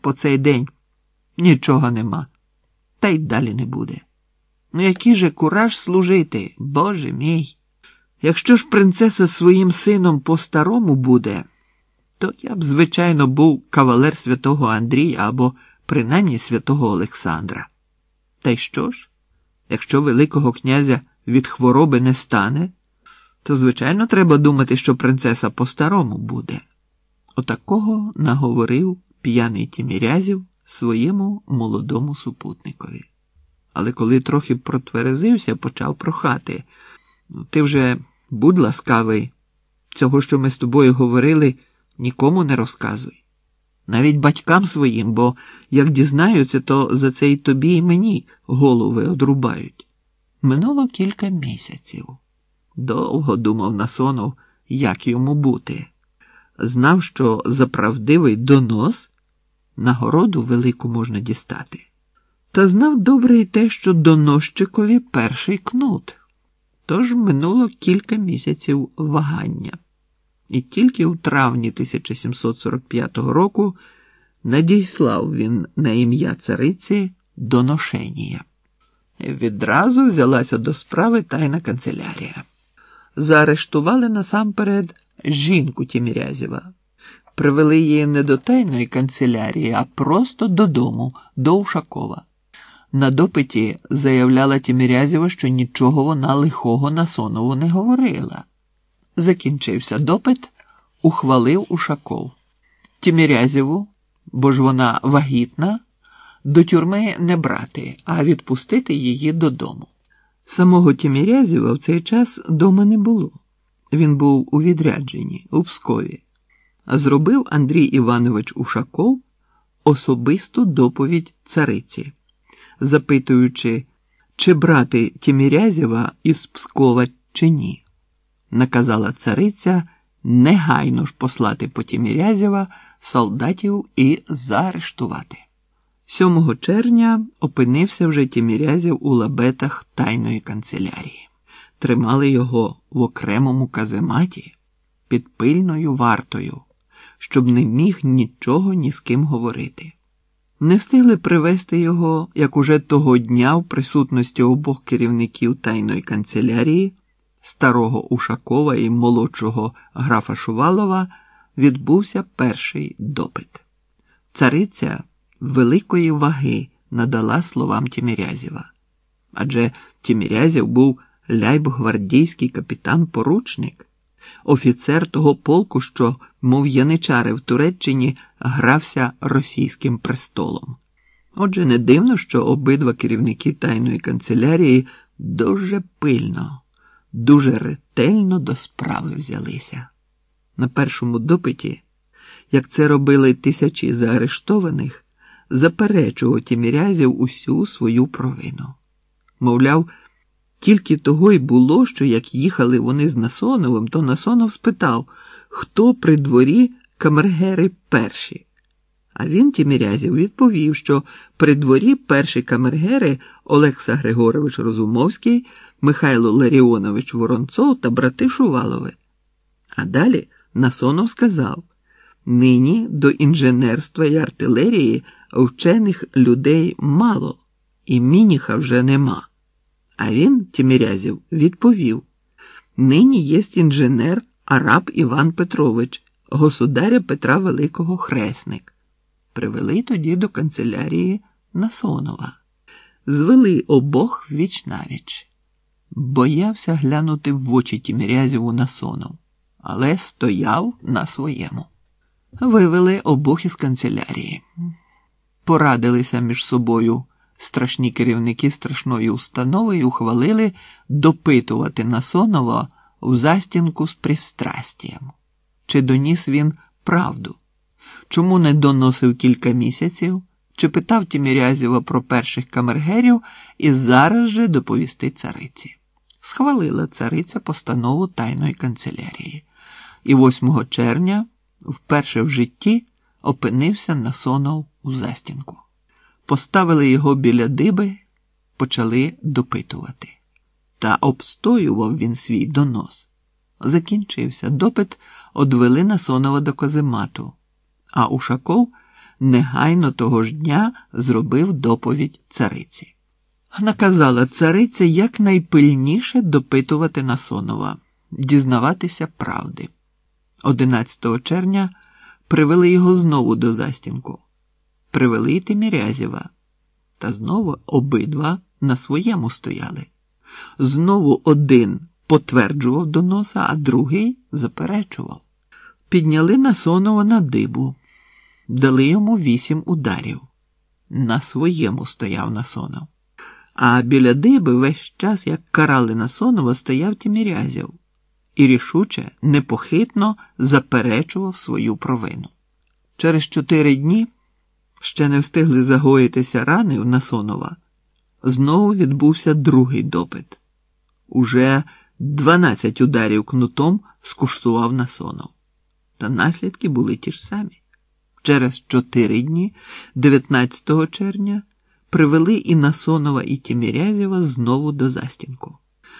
по цей день нічого нема, та й далі не буде. Ну, який же кураж служити, Боже мій. Якщо ж принцеса своїм сином по-старому буде, то я б, звичайно, був кавалер святого Андрія або принаймні святого Олександра. Та й що ж? Якщо Великого князя від хвороби не стане, то, звичайно, треба думати, що принцеса по-старому буде. Отакого наговорив п'яний Тімірязів своєму молодому супутникові. Але коли трохи протверезився, почав прохати. «Ну, Ти вже будь ласкавий, цього, що ми з тобою говорили, нікому не розказуй. Навіть батькам своїм, бо як дізнаються, то за це і тобі, і мені голови одрубають. Минуло кілька місяців. Довго думав Насонов, як йому бути. Знав, що за правдивий донос нагороду велику можна дістати. Та знав добре й те, що доносчикові перший кнут. Тож минуло кілька місяців вагання. І тільки у травні 1745 року надіслав він на ім'я цариці доношенія. Відразу взялася до справи тайна канцелярія. Заарештували насамперед жінку Тімірязєва. Привели її не до тайної канцелярії, а просто додому, до Ушакова. На допиті заявляла Тімірязєва, що нічого вона лихого Насонову не говорила. Закінчився допит, ухвалив Ушаков. Тімірязєву, бо ж вона вагітна, до тюрми не брати, а відпустити її додому. Самого Тімірязєва в цей час дома не було. Він був у відрядженні у Пскові. Зробив Андрій Іванович Ушаков особисту доповідь цариці, запитуючи, чи брати Тімірязєва із Пскова чи ні. Наказала цариця негайно ж послати по Тімірязєва солдатів і заарештувати. 7 червня опинився вже Тімірязєв у лабетах тайної канцелярії. Тримали його в окремому казематі під пильною вартою, щоб не міг нічого ні з ким говорити. Не встигли привезти його, як уже того дня в присутності обох керівників тайної канцелярії, старого Ушакова і молодшого графа Шувалова, відбувся перший допит. Цариця великої ваги надала словам Тімірязєва. Адже Тімірязєв був ляйб-гвардійський капітан-поручник, офіцер того полку, що, мов яничари в Туреччині, грався російським престолом. Отже, не дивно, що обидва керівники тайної канцелярії дуже пильно, дуже ретельно до справи взялися. На першому допиті, як це робили тисячі заарештованих, заперечував Тімірязів усю свою провину. Мовляв, тільки того й було, що як їхали вони з Насоновим, то Насонов спитав, хто при дворі камергери перші. А він, Тімірязів, відповів, що при дворі перші камергери Олекса Григорович Розумовський, Михайло Ларіонович Воронцов та брати Шувалови. А далі Насонов сказав: нині до інженерства і артилерії вчених людей мало, і мініха вже нема. А він, Тімірязів, відповів: нині є інженер Араб Іван Петрович, государя Петра Великого Хресник. Привели тоді до канцелярії Насонова. Звели обох віч навіч. Боявся глянути в очі Тімірязєву Насонов, але стояв на своєму. Вивели обох із канцелярії. Порадилися між собою страшні керівники страшної установи і ухвалили допитувати Насонова у застінку з пристрастієм. Чи доніс він правду? Чому не доносив кілька місяців? Чи питав Тімірязєва про перших камергерів і зараз же доповісти цариці? Схвалила цариця постанову тайної канцелярії, і 8 червня, вперше в житті, опинився Насонов у застінку. Поставили його біля диби, почали допитувати. Та обстоював він свій донос. Закінчився допит, одвели Насонова до каземату, а Ушаков негайно того ж дня зробив доповідь цариці. Наказала цариця якнайпильніше допитувати Насонова, дізнаватися правди. 11 червня привели його знову до застінку, привели Тимірязєва, та знову обидва на своєму стояли. Знову один потверджував доноса, а другий заперечував. Підняли Насонова на дибу, дали йому вісім ударів. На своєму стояв Насонов. А біля диби весь час, як карали Насонова, стояв Тімірязєв і рішуче, непохитно заперечував свою провину. Через чотири дні ще не встигли загоїтися рани в Насонова. Знову відбувся другий допит. Уже дванадцять ударів кнутом скуштував Насонов. Та наслідки були ті ж самі. Через чотири дні, 19 червня, привели і Насонова, і Тімірязєва знову до застінку.